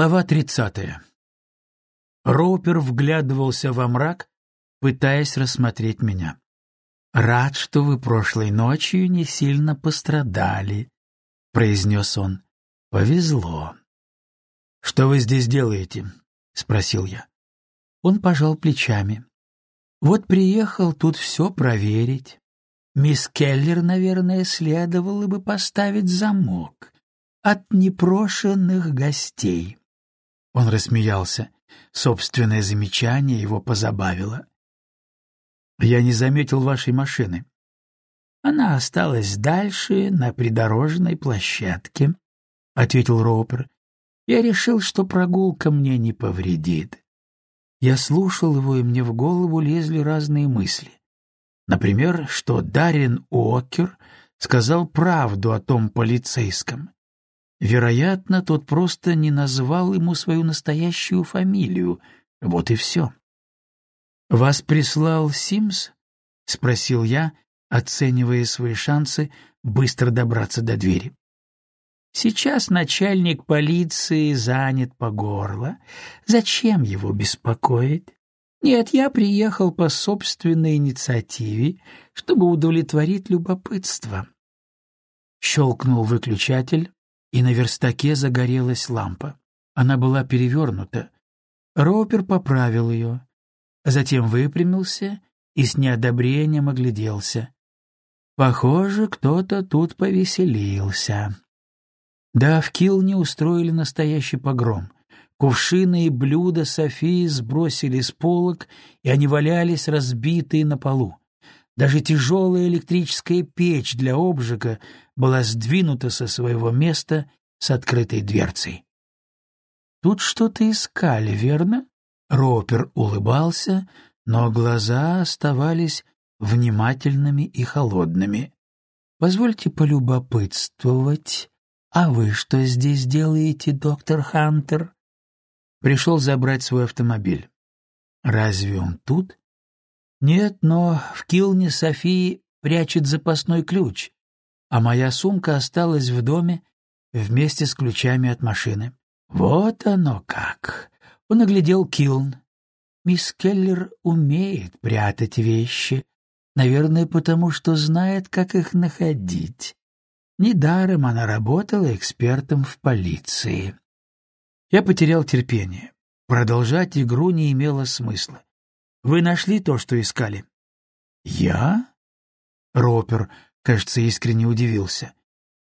Глава тридцатая. Роупер вглядывался во мрак, пытаясь рассмотреть меня. «Рад, что вы прошлой ночью не сильно пострадали», — произнес он. «Повезло». «Что вы здесь делаете?» — спросил я. Он пожал плечами. «Вот приехал тут все проверить. Мисс Келлер, наверное, следовало бы поставить замок от непрошенных гостей». Он рассмеялся. Собственное замечание его позабавило. «Я не заметил вашей машины». «Она осталась дальше, на придорожной площадке», — ответил Роупер. «Я решил, что прогулка мне не повредит». Я слушал его, и мне в голову лезли разные мысли. Например, что Дарин Уокер сказал правду о том полицейском. Вероятно, тот просто не назвал ему свою настоящую фамилию. Вот и все. «Вас прислал Симс?» — спросил я, оценивая свои шансы быстро добраться до двери. «Сейчас начальник полиции занят по горло. Зачем его беспокоить? Нет, я приехал по собственной инициативе, чтобы удовлетворить любопытство». Щелкнул выключатель, и на верстаке загорелась лампа. Она была перевернута. Ропер поправил ее, затем выпрямился и с неодобрением огляделся. Похоже, кто-то тут повеселился. Да, в Килне устроили настоящий погром. Кувшины и блюда Софии сбросили с полок, и они валялись разбитые на полу. Даже тяжелая электрическая печь для обжига была сдвинута со своего места с открытой дверцей. «Тут что-то искали, верно?» Ропер улыбался, но глаза оставались внимательными и холодными. «Позвольте полюбопытствовать. А вы что здесь делаете, доктор Хантер?» Пришел забрать свой автомобиль. «Разве он тут?» «Нет, но в Килне Софии прячет запасной ключ, а моя сумка осталась в доме вместе с ключами от машины. Вот оно как. Он оглядел Килн. Мисс Келлер умеет прятать вещи, наверное, потому что знает, как их находить. Недаром она работала экспертом в полиции. Я потерял терпение. Продолжать игру не имело смысла. Вы нашли то, что искали? Я? Ропер кажется, искренне удивился.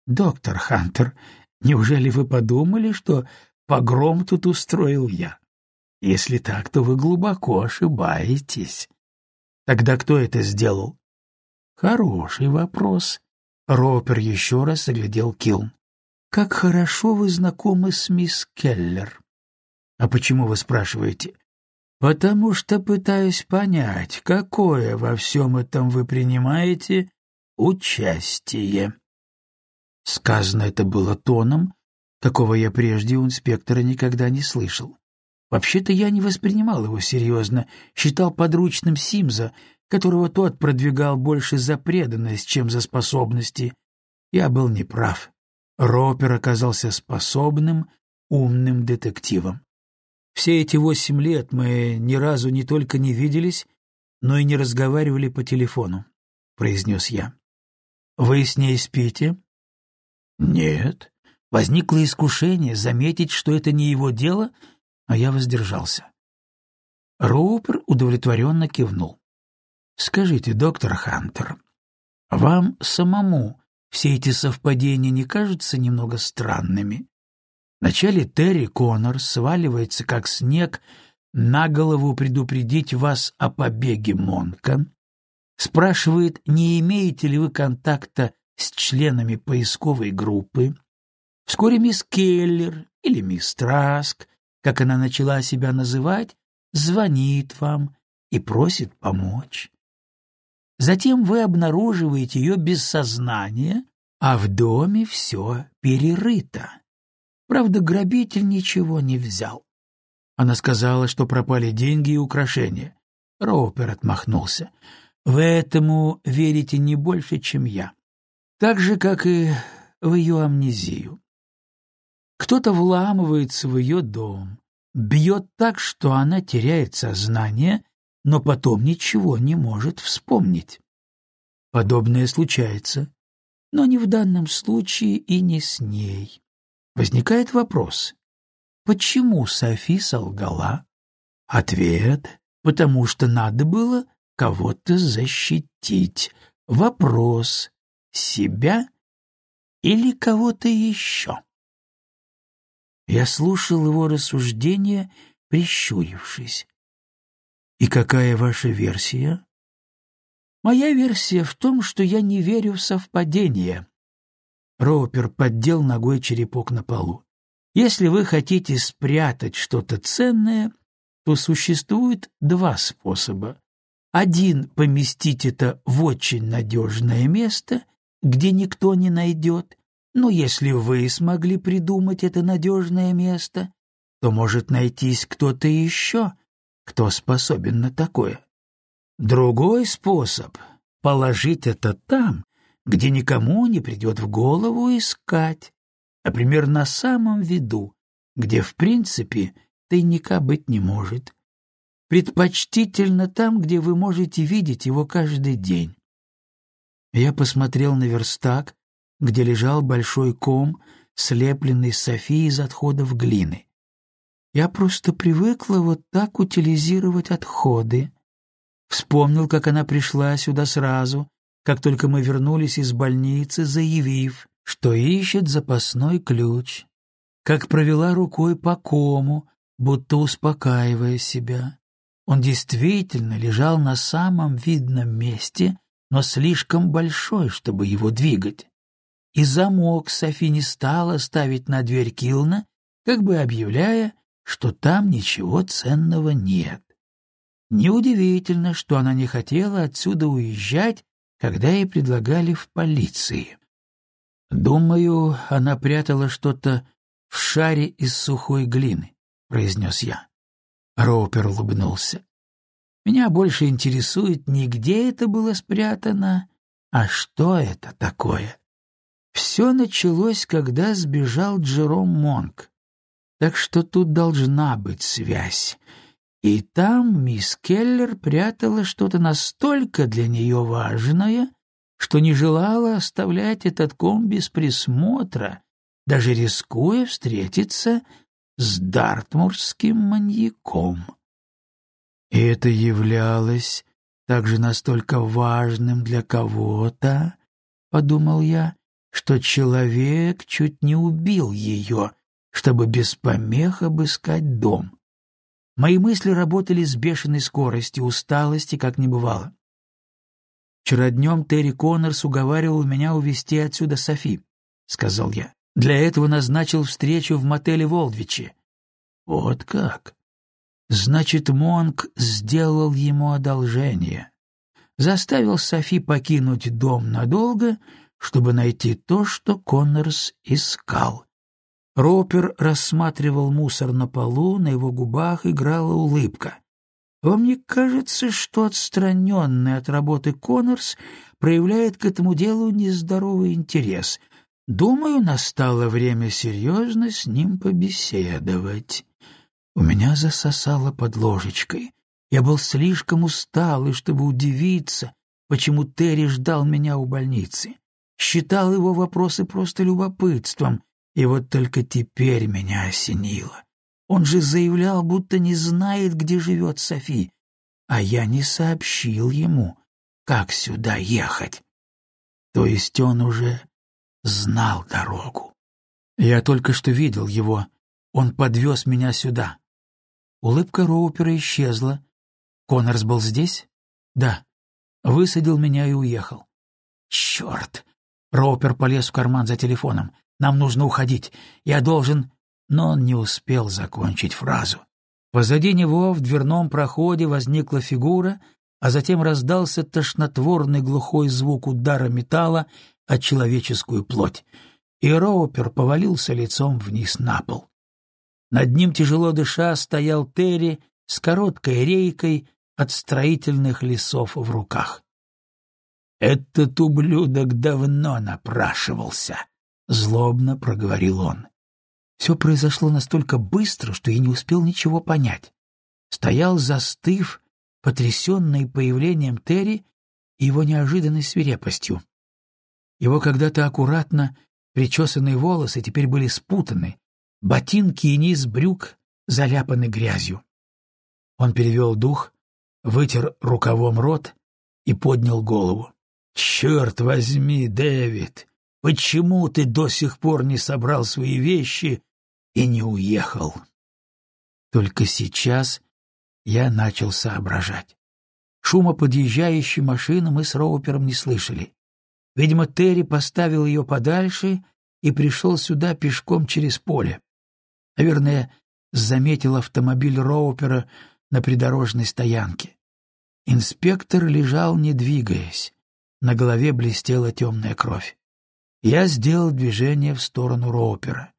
«Доктор Хантер, неужели вы подумали, что погром тут устроил я? Если так, то вы глубоко ошибаетесь. Тогда кто это сделал?» «Хороший вопрос». Ропер еще раз оглядел Килн. «Как хорошо вы знакомы с мисс Келлер». «А почему вы спрашиваете?» «Потому что пытаюсь понять, какое во всем этом вы принимаете участие. Сказано это было тоном, какого я прежде у инспектора никогда не слышал. Вообще-то я не воспринимал его серьезно, считал подручным Симза, которого тот продвигал больше за преданность, чем за способности. Я был неправ. Ропер оказался способным, умным детективом. Все эти восемь лет мы ни разу не только не виделись, но и не разговаривали по телефону, — произнес я. Вы с ней спите? Нет. Возникло искушение заметить, что это не его дело, а я воздержался. Роупер удовлетворенно кивнул. Скажите, доктор Хантер, вам самому все эти совпадения не кажутся немного странными? Вначале Терри Коннор сваливается как снег на голову предупредить вас о побеге Монка, спрашивает, не имеете ли вы контакта с членами поисковой группы. Вскоре мисс Келлер или мисс Траск, как она начала себя называть, звонит вам и просит помочь. Затем вы обнаруживаете ее без сознания, а в доме все перерыто. Правда, грабитель ничего не взял. Она сказала, что пропали деньги и украшения. Роупер отмахнулся. Вы этому верите не больше, чем я. Так же, как и в ее амнезию. Кто-то вламывается в ее дом, бьет так, что она теряет сознание, но потом ничего не может вспомнить. Подобное случается, но не в данном случае и не с ней. Возникает вопрос, почему Софи солгала? Ответ — потому что надо было кого-то защитить. Вопрос — себя или кого-то еще? Я слушал его рассуждения, прищурившись. «И какая ваша версия?» «Моя версия в том, что я не верю в совпадение». Роупер поддел ногой черепок на полу. «Если вы хотите спрятать что-то ценное, то существует два способа. Один — поместить это в очень надежное место, где никто не найдет, но если вы смогли придумать это надежное место, то может найтись кто-то еще, кто способен на такое. Другой способ — положить это там, где никому не придет в голову искать, например, на самом виду, где, в принципе, тайника быть не может. Предпочтительно там, где вы можете видеть его каждый день. Я посмотрел на верстак, где лежал большой ком, слепленный Софией из отходов глины. Я просто привыкла вот так утилизировать отходы. Вспомнил, как она пришла сюда сразу, как только мы вернулись из больницы, заявив, что ищет запасной ключ, как провела рукой по кому, будто успокаивая себя. Он действительно лежал на самом видном месте, но слишком большой, чтобы его двигать. И замок Софи не стала ставить на дверь Килна, как бы объявляя, что там ничего ценного нет. Неудивительно, что она не хотела отсюда уезжать, когда ей предлагали в полиции. Думаю, она прятала что-то в шаре из сухой глины, произнес я. Роупер улыбнулся. Меня больше интересует не где это было спрятано, а что это такое. Все началось, когда сбежал Джером Монк. Так что тут должна быть связь. И там мисс Келлер прятала что-то настолько для нее важное, что не желала оставлять этот ком без присмотра, даже рискуя встретиться с дартмурским маньяком. И это являлось также настолько важным для кого-то, — подумал я, — что человек чуть не убил ее, чтобы без помех обыскать дом. Мои мысли работали с бешеной скоростью, усталости как не бывало. «Вчера днем Терри Коннорс уговаривал меня увезти отсюда Софи», — сказал я. «Для этого назначил встречу в мотеле Волдвичи». «Вот как?» Значит, Монк сделал ему одолжение. Заставил Софи покинуть дом надолго, чтобы найти то, что Коннорс искал. Ропер рассматривал мусор на полу, на его губах играла улыбка. Вам не кажется, что отстраненный от работы Коннорс проявляет к этому делу нездоровый интерес? Думаю, настало время серьезно с ним побеседовать. У меня засосало под ложечкой. Я был слишком усталый, чтобы удивиться, почему Терри ждал меня у больницы. Считал его вопросы просто любопытством, и вот только теперь меня осенило. Он же заявлял, будто не знает, где живет Софи, а я не сообщил ему, как сюда ехать. То есть он уже знал дорогу. Я только что видел его, он подвез меня сюда. Улыбка Роупера исчезла. Коннорс был здесь? Да. Высадил меня и уехал. Черт! Роупер полез в карман за телефоном. Нам нужно уходить. Я должен... Но он не успел закончить фразу. Позади него в дверном проходе возникла фигура, а затем раздался тошнотворный глухой звук удара металла о человеческую плоть, и Роупер повалился лицом вниз на пол. Над ним, тяжело дыша, стоял Терри с короткой рейкой от строительных лесов в руках. «Этот ублюдок давно напрашивался», — злобно проговорил он. Все произошло настолько быстро, что я не успел ничего понять. Стоял, застыв, потрясенный появлением Терри и его неожиданной свирепостью. Его когда-то аккуратно причесанные волосы теперь были спутаны, ботинки и низ брюк заляпаны грязью. Он перевел дух, вытер рукавом рот и поднял голову. «Черт возьми, Дэвид, почему ты до сих пор не собрал свои вещи и не уехал?» Только сейчас я начал соображать. Шума подъезжающей машины мы с Роупером не слышали. Видимо, Терри поставил ее подальше и пришел сюда пешком через поле. Наверное, заметил автомобиль Роупера на придорожной стоянке. Инспектор лежал, не двигаясь. На голове блестела темная кровь. Я сделал движение в сторону Роупера.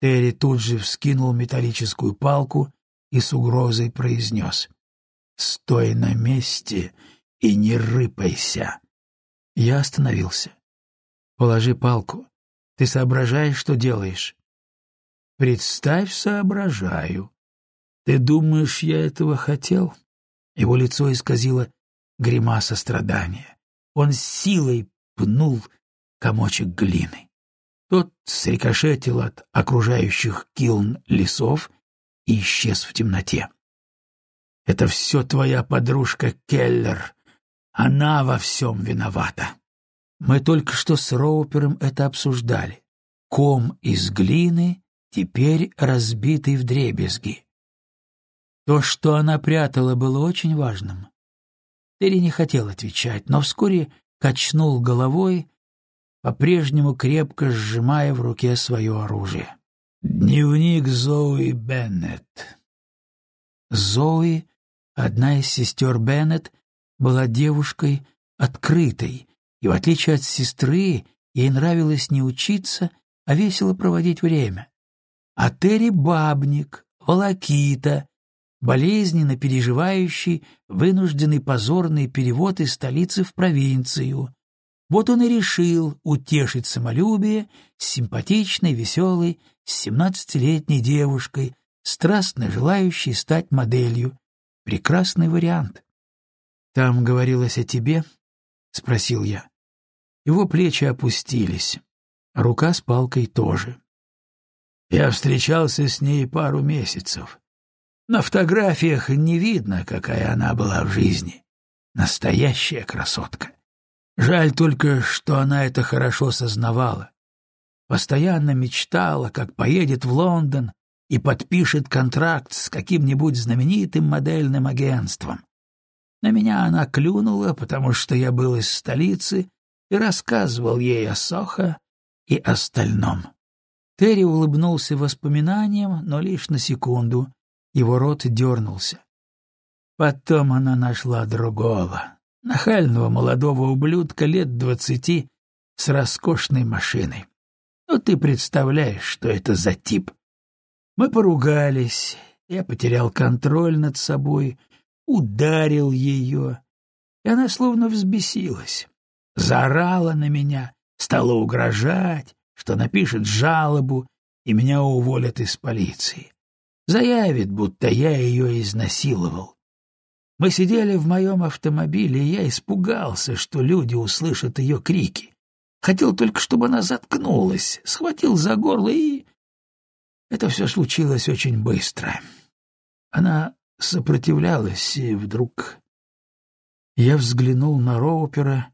Терри тут же вскинул металлическую палку и с угрозой произнес. «Стой на месте и не рыпайся!» Я остановился. «Положи палку. Ты соображаешь, что делаешь?» «Представь, соображаю. Ты думаешь, я этого хотел?» Его лицо исказило гримаса страдания. Он силой пнул комочек глины. Тот срикошетил от окружающих килн лесов и исчез в темноте. «Это все твоя подружка Келлер. Она во всем виновата». Мы только что с Роупером это обсуждали. Ком из глины, теперь разбитый в дребезги. То, что она прятала, было очень важным. Терри не хотел отвечать, но вскоре качнул головой, по-прежнему крепко сжимая в руке свое оружие. Дневник Зои Беннет. Зои, одна из сестер Беннет, была девушкой открытой, и, в отличие от сестры, ей нравилось не учиться, а весело проводить время. А Терри — бабник, волокита, болезненно переживающий вынужденный позорный перевод из столицы в провинцию. Вот он и решил утешить самолюбие симпатичной, веселой, семнадцатилетней девушкой, страстно желающей стать моделью. Прекрасный вариант. «Там говорилось о тебе?» — спросил я. Его плечи опустились, рука с палкой тоже. Я встречался с ней пару месяцев. На фотографиях не видно, какая она была в жизни. Настоящая красотка. Жаль только, что она это хорошо сознавала. Постоянно мечтала, как поедет в Лондон и подпишет контракт с каким-нибудь знаменитым модельным агентством. На меня она клюнула, потому что я был из столицы и рассказывал ей о Сохо и остальном. Терри улыбнулся воспоминаниям, но лишь на секунду, его рот дернулся. Потом она нашла другого, нахального молодого ублюдка лет двадцати с роскошной машиной. Ну, ты представляешь, что это за тип. Мы поругались, я потерял контроль над собой, ударил ее, и она словно взбесилась. Заорала на меня, стала угрожать, что напишет жалобу, и меня уволят из полиции заявит, будто я ее изнасиловал. Мы сидели в моем автомобиле, и я испугался, что люди услышат ее крики. Хотел только, чтобы она заткнулась, схватил за горло и... Это все случилось очень быстро. Она сопротивлялась, и вдруг... Я взглянул на Роупера,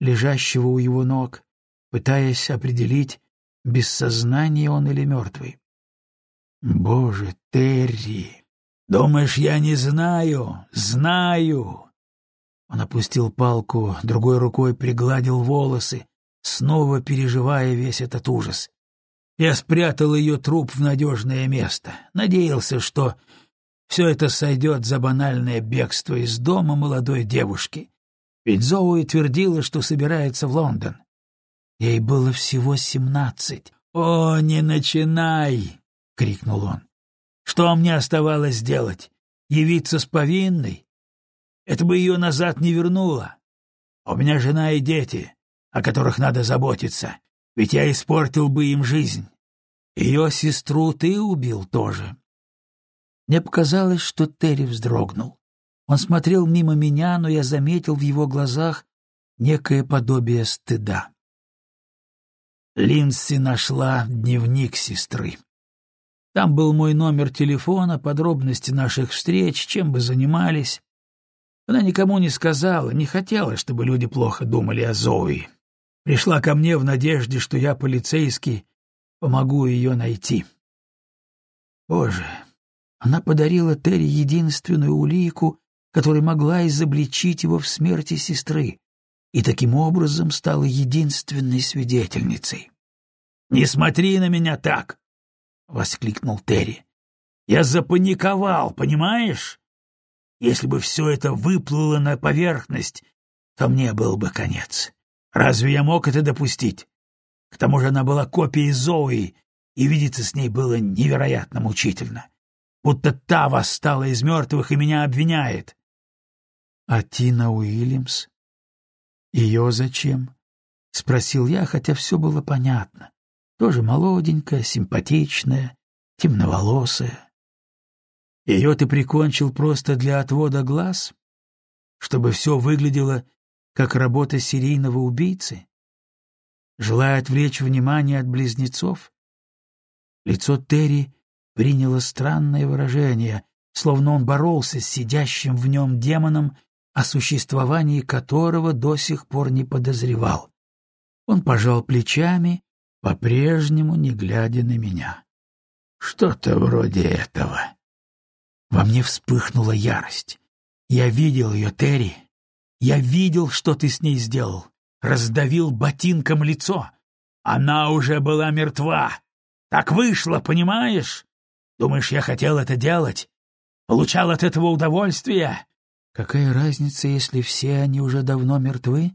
лежащего у его ног, пытаясь определить, без сознания он или мертвый. Боже, Терри, думаешь, я не знаю? Знаю. Он опустил палку, другой рукой пригладил волосы, снова переживая весь этот ужас. Я спрятал ее труп в надежное место, надеялся, что все это сойдет за банальное бегство из дома молодой девушки. Ведь Зоуи твердила, что собирается в Лондон. Ей было всего семнадцать. «О, не начинай!» крикнул он. Что мне оставалось делать? Явиться с повинной? Это бы ее назад не вернуло. У меня жена и дети, о которых надо заботиться, ведь я испортил бы им жизнь. Ее сестру ты убил тоже. Мне показалось, что Терри вздрогнул. Он смотрел мимо меня, но я заметил в его глазах некое подобие стыда. Линдси нашла дневник сестры. Там был мой номер телефона, подробности наших встреч, чем бы занимались. Она никому не сказала, не хотела, чтобы люди плохо думали о Зои. Пришла ко мне в надежде, что я полицейский, помогу ее найти. Боже, она подарила Терри единственную улику, которая могла изобличить его в смерти сестры, и таким образом стала единственной свидетельницей. «Не смотри на меня так!» — воскликнул Терри. «Я запаниковал, понимаешь? Если бы все это выплыло на поверхность, то мне был бы конец. Разве я мог это допустить? К тому же она была копией Зои, и видеться с ней было невероятно мучительно. Будто та восстала из мертвых и меня обвиняет. А Тина Уильямс? Ее зачем? — спросил я, хотя все было понятно. Тоже молоденькая, симпатичная, темноволосая. Ее ты прикончил просто для отвода глаз? Чтобы все выглядело как работа серийного убийцы? Желая отвлечь внимание от близнецов? Лицо Терри приняло странное выражение, словно он боролся с сидящим в нем демоном о существовании которого до сих пор не подозревал. Он пожал плечами, по-прежнему не глядя на меня. Что-то вроде этого. Во мне вспыхнула ярость. Я видел ее, Терри. Я видел, что ты с ней сделал. Раздавил ботинком лицо. Она уже была мертва. Так вышло, понимаешь? Думаешь, я хотел это делать? Получал от этого удовольствие? Какая разница, если все они уже давно мертвы?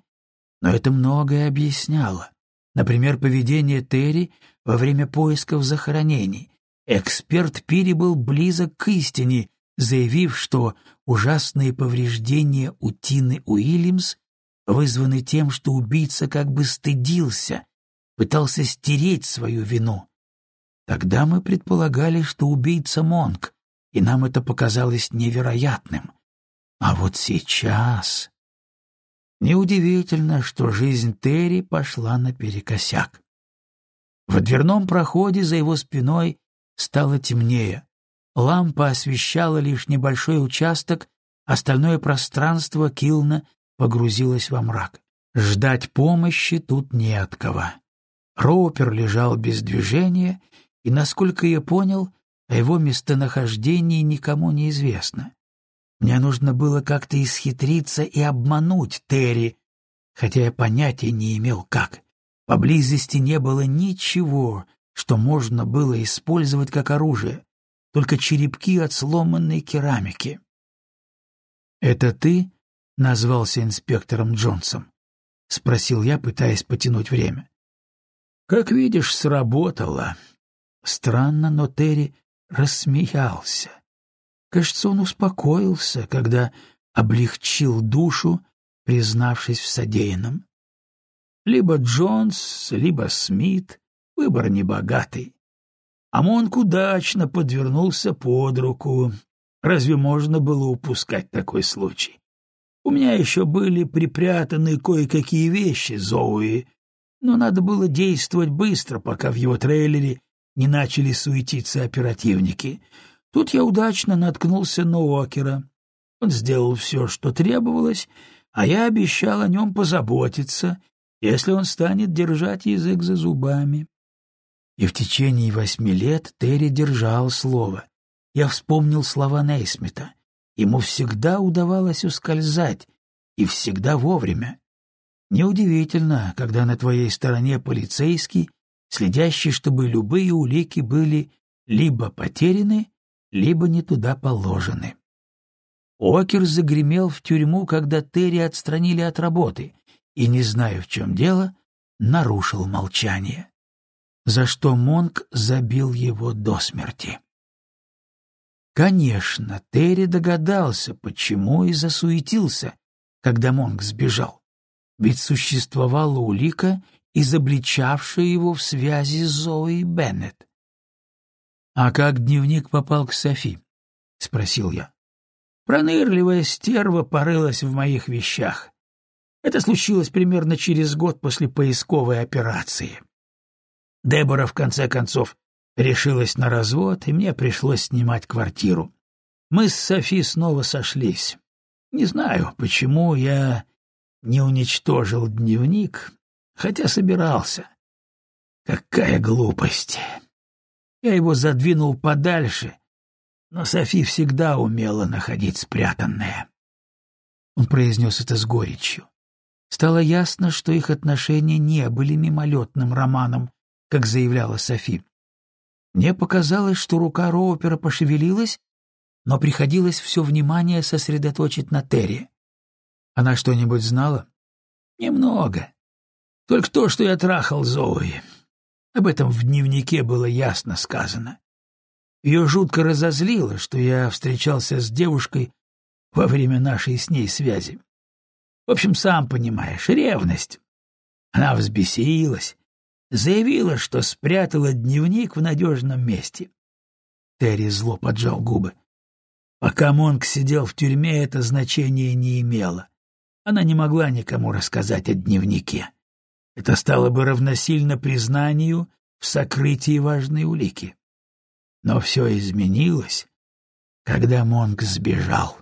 Но это многое объясняло. Например, поведение Терри во время поисков захоронений. Эксперт Пири был близок к истине, заявив, что ужасные повреждения у Тины Уильямс вызваны тем, что убийца как бы стыдился, пытался стереть свою вину. Тогда мы предполагали, что убийца Монк, и нам это показалось невероятным. А вот сейчас... Неудивительно, что жизнь Терри пошла наперекосяк. В дверном проходе за его спиной стало темнее. Лампа освещала лишь небольшой участок, остальное пространство Килна погрузилось во мрак. Ждать помощи тут не от кого. Роупер лежал без движения, и, насколько я понял, о его местонахождении никому не известно. Мне нужно было как-то исхитриться и обмануть Терри, хотя я понятия не имел как. Поблизости не было ничего, что можно было использовать как оружие, только черепки от сломанной керамики. «Это ты?» — назвался инспектором Джонсом. — спросил я, пытаясь потянуть время. «Как видишь, сработало». Странно, но Терри рассмеялся. Кажется, он успокоился, когда облегчил душу, признавшись в содеянном. Либо Джонс, либо Смит, выбор небогатый. А Монк удачно подвернулся под руку. Разве можно было упускать такой случай? У меня еще были припрятаны кое-какие вещи Зоуи, но надо было действовать быстро, пока в его трейлере не начали суетиться оперативники — Тут я удачно наткнулся на Окера. Он сделал все, что требовалось, а я обещал о нем позаботиться, если он станет держать язык за зубами. И в течение восьми лет Терри держал слово. Я вспомнил слова Нейсмита. Ему всегда удавалось ускользать, и всегда вовремя. Неудивительно, когда на твоей стороне полицейский, следящий, чтобы любые улики были либо потеряны, либо не туда положены. Окер загремел в тюрьму, когда Терри отстранили от работы, и, не зная, в чем дело, нарушил молчание, за что Монк забил его до смерти. Конечно, Терри догадался, почему и засуетился, когда Монк сбежал. Ведь существовала улика, изобличавшая его в связи с Зоей Беннет. «А как дневник попал к Софи?» — спросил я. Пронырливая стерва порылась в моих вещах. Это случилось примерно через год после поисковой операции. Дебора, в конце концов, решилась на развод, и мне пришлось снимать квартиру. Мы с Софи снова сошлись. Не знаю, почему я не уничтожил дневник, хотя собирался. Какая глупость! Я его задвинул подальше, но Софи всегда умела находить спрятанное. Он произнес это с горечью. Стало ясно, что их отношения не были мимолетным романом, как заявляла Софи. Мне показалось, что рука Роупера пошевелилась, но приходилось все внимание сосредоточить на Терри. Она что-нибудь знала? Немного. Только то, что я трахал Зои. Об этом в дневнике было ясно сказано. Ее жутко разозлило, что я встречался с девушкой во время нашей с ней связи. В общем, сам понимаешь, ревность. Она взбесилась, заявила, что спрятала дневник в надежном месте. Терри зло поджал губы. Пока Монк сидел в тюрьме, это значение не имело. Она не могла никому рассказать о дневнике. Это стало бы равносильно признанию в сокрытии важной улики. Но все изменилось, когда Монк сбежал.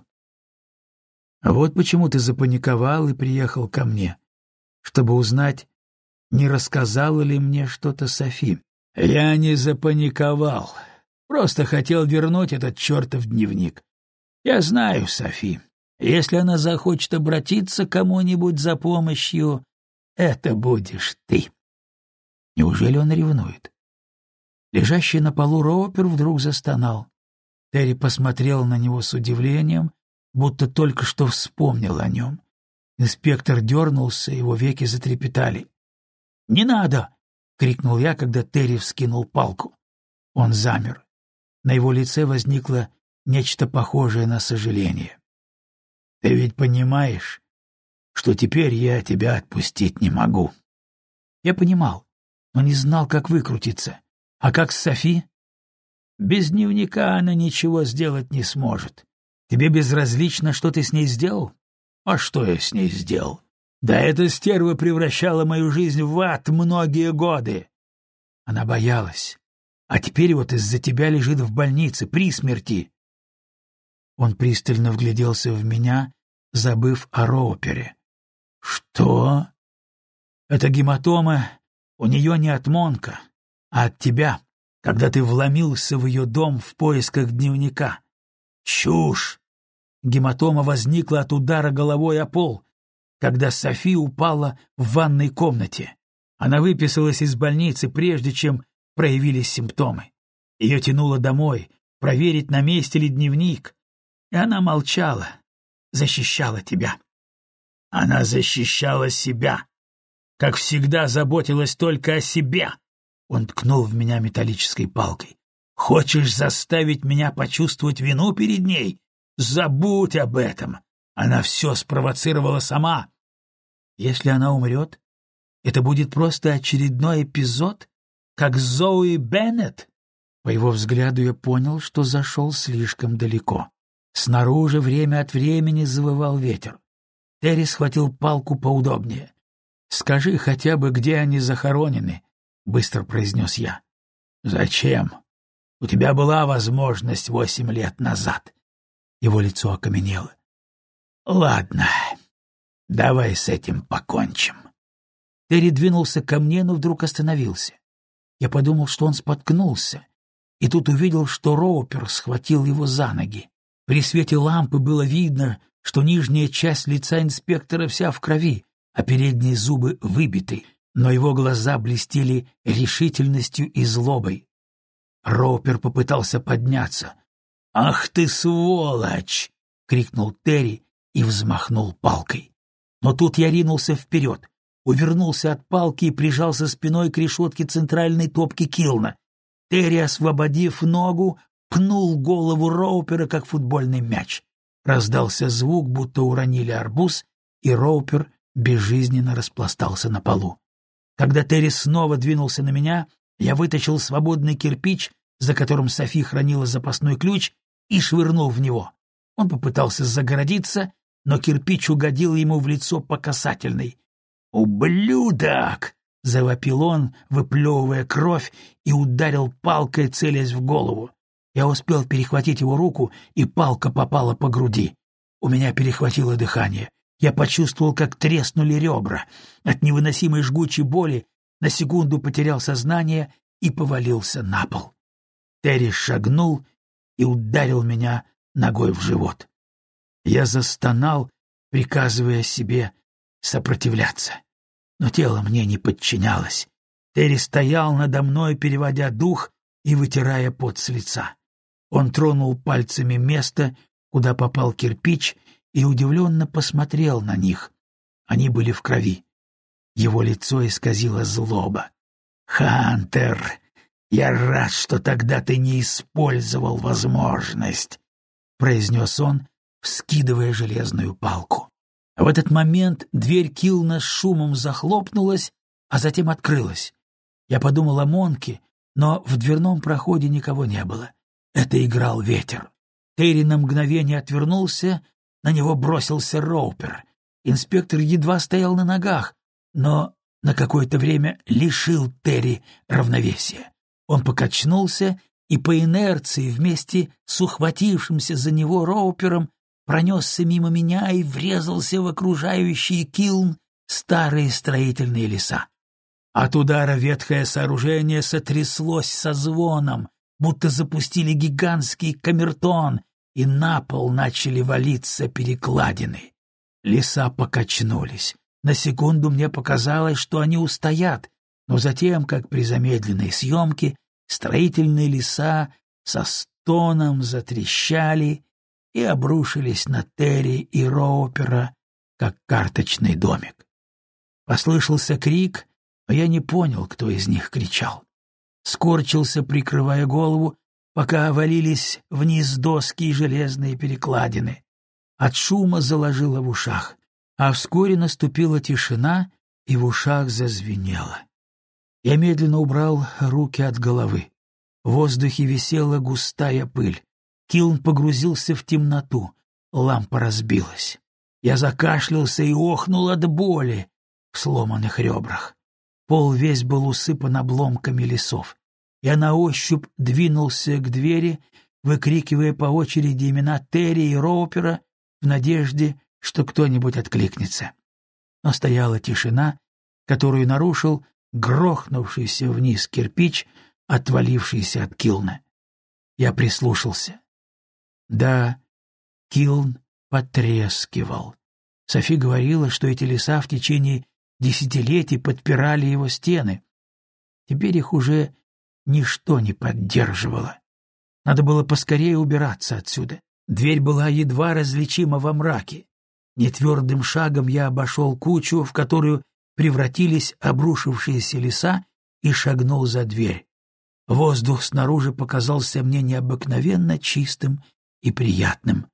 Вот почему ты запаниковал и приехал ко мне, чтобы узнать, не рассказала ли мне что-то Софи. Я не запаниковал, просто хотел вернуть этот чертов дневник. Я знаю Софи. Если она захочет обратиться к кому-нибудь за помощью, это будешь ты. Неужели он ревнует? Лежащий на полу Роупер вдруг застонал. Терри посмотрел на него с удивлением, будто только что вспомнил о нем. Инспектор дернулся, его веки затрепетали. «Не надо!» — крикнул я, когда Терри вскинул палку. Он замер. На его лице возникло нечто похожее на сожаление. «Ты ведь понимаешь, что теперь я тебя отпустить не могу?» Я понимал, но не знал, как выкрутиться. А как с Софи? Без дневника она ничего сделать не сможет. Тебе безразлично, что ты с ней сделал? А что я с ней сделал? Да эта стерва превращала мою жизнь в ад многие годы. Она боялась. А теперь вот из-за тебя лежит в больнице, при смерти. Он пристально вгляделся в меня, забыв о Роупере. Что? Это гематома у нее не от Монка, а от тебя, когда ты вломился в ее дом в поисках дневника. Чушь! Гематома возникла от удара головой о пол когда Софи упала в ванной комнате. Она выписалась из больницы, прежде чем проявились симптомы. Ее тянуло домой, проверить, на месте ли дневник. И она молчала, защищала тебя. Она защищала себя. Как всегда, заботилась только о себе. Он ткнул в меня металлической палкой. Хочешь заставить меня почувствовать вину перед ней? Забудь об этом. Она все спровоцировала сама. Если она умрет, это будет просто очередной эпизод, как Зои Беннет. По его взгляду я понял, что зашел слишком далеко. Снаружи время от времени завывал ветер. Терри схватил палку поудобнее. «Скажи хотя бы, где они захоронены», — быстро произнес я. «Зачем? У тебя была возможность восемь лет назад». Его лицо окаменело. «Ладно, давай с этим покончим». Терри двинулся ко мне, но вдруг остановился. Я подумал, что он споткнулся, и тут увидел, что Роупер схватил его за ноги. При свете лампы было видно, что нижняя часть лица инспектора вся в крови, а передние зубы выбиты, но его глаза блестели решительностью и злобой. Роупер попытался подняться. «Ах ты, сволочь!» — крикнул Терри и взмахнул палкой. Но тут я ринулся вперед, увернулся от палки и прижался спиной к решетке центральной топки Килна. Терри, освободив ногу, пнул голову Роупера, как футбольный мяч. Раздался звук, будто уронили арбуз, и Роупер безжизненно распластался на полу. Когда Терри снова двинулся на меня, я вытащил свободный кирпич, за которым Софи хранила запасной ключ, и швырнул в него. Он попытался загородиться, но кирпич угодил ему в лицо по касательной. «Ублюдок!» — завопил он, выплевывая кровь, и ударил палкой, целясь в голову. Я успел перехватить его руку, и палка попала по груди. У меня перехватило дыхание. Я почувствовал, как треснули ребра. От невыносимой жгучей боли на секунду потерял сознание и повалился на пол. Терри шагнул и ударил меня ногой в живот. Я застонал, приказывая себе сопротивляться. Но тело мне не подчинялось. Терри стоял надо мной, переводя дух и вытирая пот с лица. Он тронул пальцами место, куда попал кирпич, и удивленно посмотрел на них. Они были в крови. Его лицо исказило злоба. «Хантер, я рад, что тогда ты не использовал возможность», — произнес он, вскидывая железную палку. В этот момент дверь Килна с шумом захлопнулась, а затем открылась. Я подумал о Монке, но в дверном проходе никого не было. Это играл ветер. Терри на мгновение отвернулся, на него бросился Роупер. Инспектор едва стоял на ногах, но на какое-то время лишил Терри равновесия. Он покачнулся и по инерции вместе с ухватившимся за него Роупером пронесся мимо меня и врезался в окружающие килн старые строительные леса. От удара ветхое сооружение сотряслось со звоном, будто запустили гигантский камертон, и на пол начали валиться перекладины. Леса покачнулись. На секунду мне показалось, что они устоят, но затем, как при замедленной съемке, строительные леса со стоном затрещали и обрушились на Терри и Роупера, как карточный домик. Послышался крик, но я не понял, кто из них кричал. Скорчился, прикрывая голову, пока валились вниз доски и железные перекладины. От шума заложило в ушах, а вскоре наступила тишина, и в ушах зазвенело. Я медленно убрал руки от головы. В воздухе висела густая пыль. Килн погрузился в темноту. Лампа разбилась. Я закашлялся и охнул от боли в сломанных ребрах. Пол весь был усыпан обломками лесов. Я на ощупь двинулся к двери, выкрикивая по очереди имена Терри и Роупера в надежде, что кто-нибудь откликнется. Но стояла тишина, которую нарушил грохнувшийся вниз кирпич, отвалившийся от Килна. Я прислушался. Да, Килн потрескивал. Софи говорила, что эти леса в течение десятилетий подпирали его стены. Теперь их уже ничто не поддерживало. Надо было поскорее убираться отсюда. Дверь была едва различима во мраке. Нетвердым шагом я обошел кучу, в которую превратились обрушившиеся леса, и шагнул за дверь. Воздух снаружи показался мне необыкновенно чистым и приятным.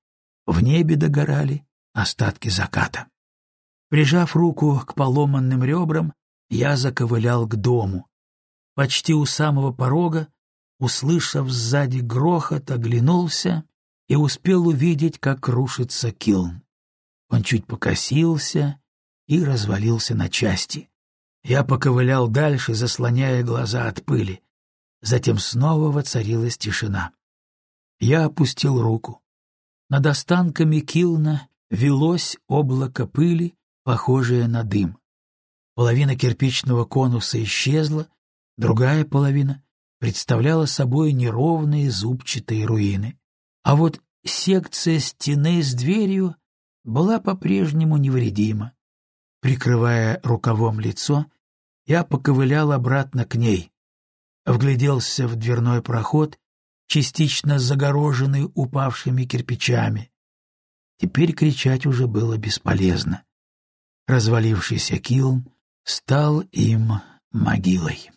В небе догорали остатки заката. Прижав руку к поломанным ребрам, я заковылял к дому. Почти у самого порога, услышав сзади грохот, оглянулся и успел увидеть, как рушится килн. Он чуть покосился и развалился на части. Я поковылял дальше, заслоняя глаза от пыли. Затем снова воцарилась тишина. Я опустил руку. Над останками килна велось облако пыли, похожее на дым. Половина кирпичного конуса исчезла, другая половина представляла собой неровные зубчатые руины. А вот секция стены с дверью была по-прежнему невредима. Прикрывая рукавом лицо, я поковылял обратно к ней. Вгляделся в дверной проход, частично загороженный упавшими кирпичами. Теперь кричать уже было бесполезно. Развалившийся килн стал им могилой.